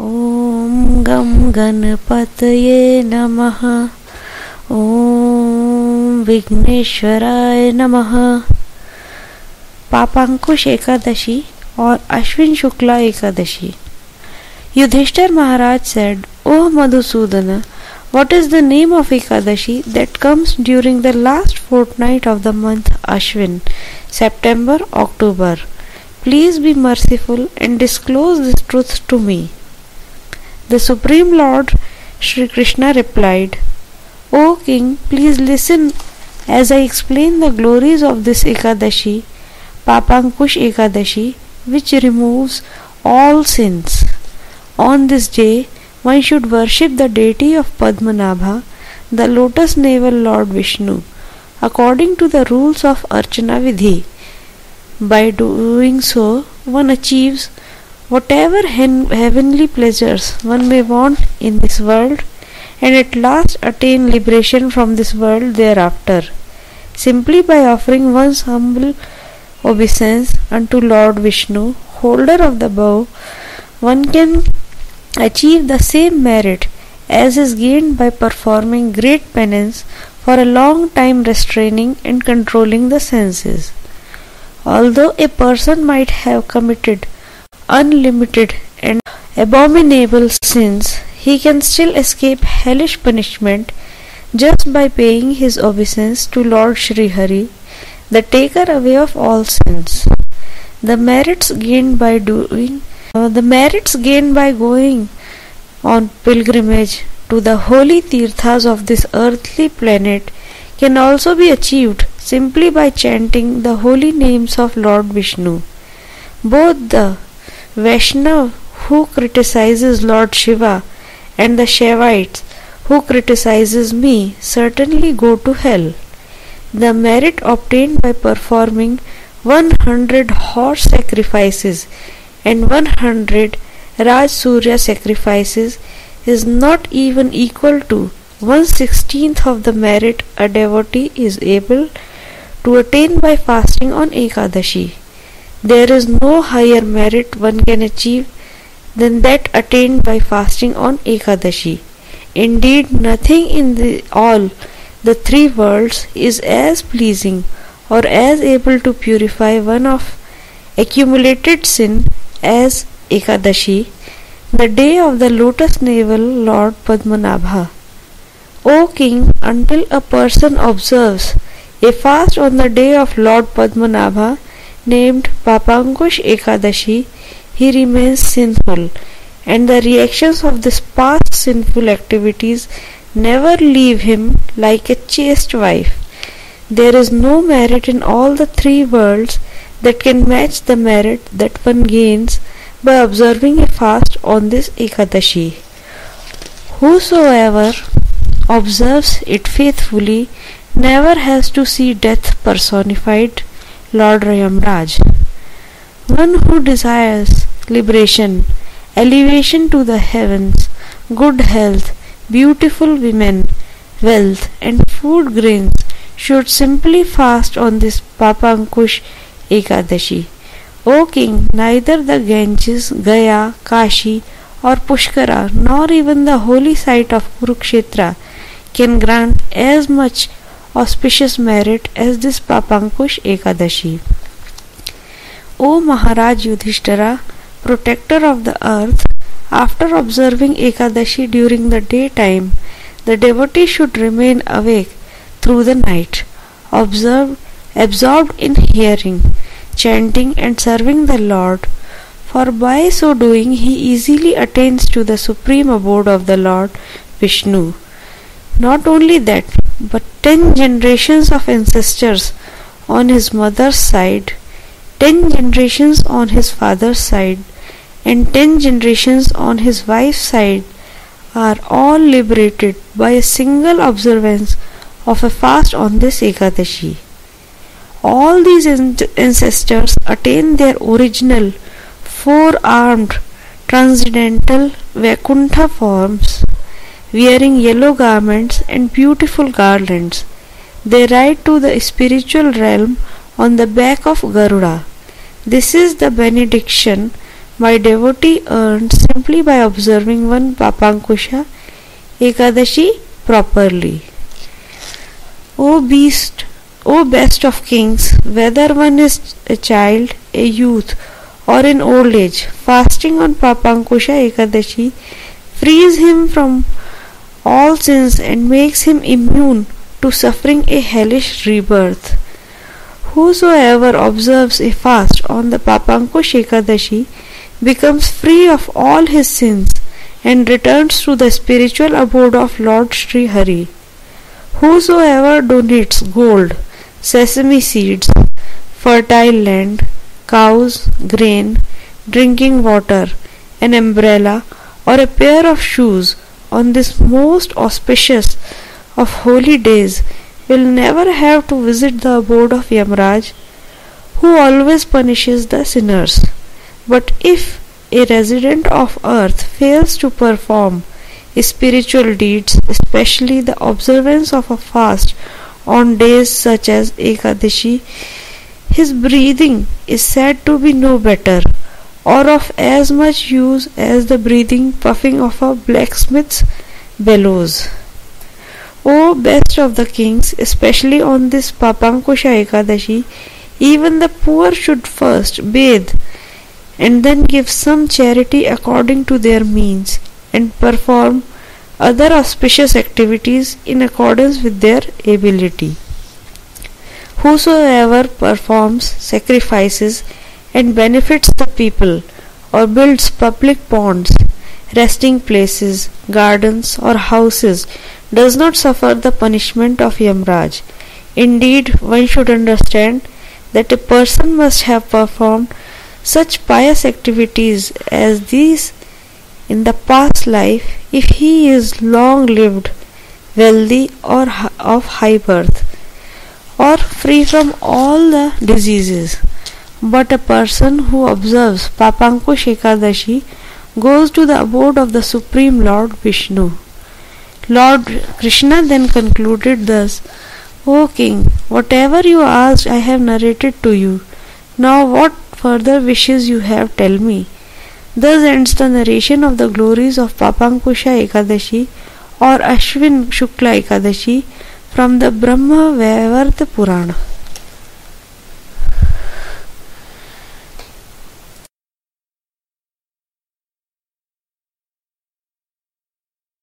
ॐ गं गणपतये नमः। ॐ विघ्नेश्वराय नमः। पापाङ्कुश एकादशी और Ashwin Shukla Ekadashi. Yudhishthir Maharaj said O Madhusudan what is the name of Ekadashi that comes during the last fortnight of the month Ashwin? September October please be merciful and disclose this truth to me The Supreme Lord Sri Krishna replied, O King, please listen as I explain the glories of this Ekadashi, Papankush Ekadashi, which removes all sins. On this day, one should worship the deity of Padmanabha, the lotus navel Lord Vishnu, according to the rules of Archana Vidhi. By doing so, one achieves whatever heavenly pleasures one may want in this world and at last attain liberation from this world thereafter, simply by offering one's humble obeisance unto Lord Vishnu, holder of the bow, one can achieve the same merit as is gained by performing great penance for a long time restraining and controlling the senses. Although a person might have committed unlimited and abominable sins, he can still escape hellish punishment just by paying his obeisance to Lord Sri Hari, the taker away of all sins. The merits gained by doing uh, the merits gained by going on pilgrimage to the holy tirthas of this earthly planet can also be achieved simply by chanting the holy names of Lord Vishnu. Both the Vaishnav who criticizes Lord Shiva and the Shaivites who criticizes me certainly go to hell. The merit obtained by performing 100 horse sacrifices and 100 Rajasuya sacrifices is not even equal to one sixteenth of the merit a devotee is able to attain by fasting on Ekadashi. There is no higher merit one can achieve than that attained by fasting on Ekadashi. Indeed, nothing in the, all the three worlds is as pleasing or as able to purify one of accumulated sin as Ekadashi, the day of the lotus navel Lord Padmanabha. O King, until a person observes a fast on the day of Lord Padmanabha, named Papankush Ekadashi, he remains sinful, and the reactions of this past sinful activities never leave him like a chaste wife. There is no merit in all the three worlds that can match the merit that one gains by observing a fast on this Ekadashi. Whosoever observes it faithfully never has to see death personified Lord Yamraj. One who desires liberation, elevation to the heavens, good health, beautiful women, wealth, and food grains should simply fast on this Papankush Ekadashi. O king, neither the Ganges, Gaya, Kashi, or Pushkara, nor even the holy site of Kurukshetra can grant as much auspicious merit as this Papankush Ekadashi. O Maharaj Yudhishthira, protector of the earth, after observing Ekadashi during the daytime, the devotee should remain awake through the night, observed, absorbed in hearing, chanting, and serving the Lord, for by so doing he easily attains to the supreme abode of the Lord Vishnu. Not only that, but ten generations of ancestors on his mother's side, ten generations on his father's side, and ten generations on his wife's side are all liberated by a single observance of a fast on this Ekadashi. All these ancestors attain their original four armed transcendental Vaikuntha forms wearing yellow garments and beautiful garlands. They ride to the spiritual realm on the back of Garuda. This is the benediction my devotee earns simply by observing one Papankusha Ekadashi properly. O beast, O best of kings, whether one is a child, a youth, or in old age, fasting on Papankusha Ekadashi frees him from all sins and makes him immune to suffering a hellish rebirth. Whosoever observes a fast on the Papankush Ekadashi becomes free of all his sins and returns to the spiritual abode of Lord Sri Hari. Whosoever donates gold, sesame seeds, fertile land, cows, grain, drinking water, an umbrella, or a pair of shoes on this most auspicious of holy days will never have to visit the abode of Yamraj, who always punishes the sinners. But if a resident of earth fails to perform spiritual deeds, especially the observance of a fast on days such as Ekadashi, his breathing is said to be no better or of as much use as the breathing puffing of a blacksmith's bellows. O best of the kings, especially on this Papankusha Ekadashi, even the poor should first bathe and then give some charity according to their means and perform other auspicious activities in accordance with their ability. Whosoever performs sacrifices and benefits the people or builds public ponds, resting places, gardens, or houses does not suffer the punishment of Yamraj. Indeed, one should understand that a person must have performed such pious activities as these in the past life if he is long lived, wealthy, or of high birth, or free from all the diseases. But a person who observes Papankush Ekadashi goes to the abode of the Supreme Lord Vishnu. Lord Krishna then concluded thus O King, whatever you asked I have narrated to you. Now what further wishes you have, tell me. Thus ends the narration of the glories of Papankusha Ekadashi or Ashwin Shukla Ekadashi from the Brahma Vaivarta Purana.